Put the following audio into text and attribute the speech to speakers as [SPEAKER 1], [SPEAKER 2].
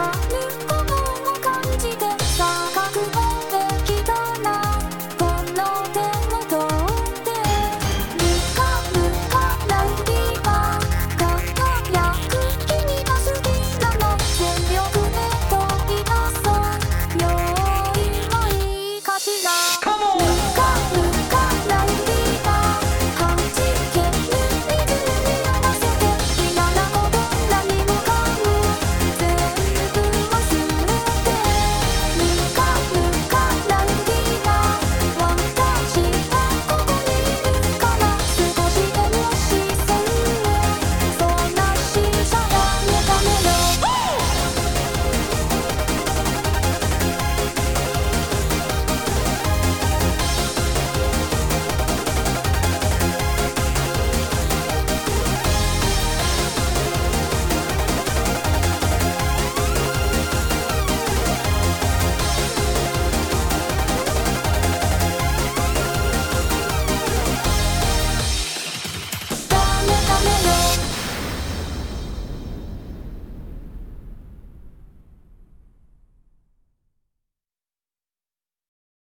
[SPEAKER 1] heart.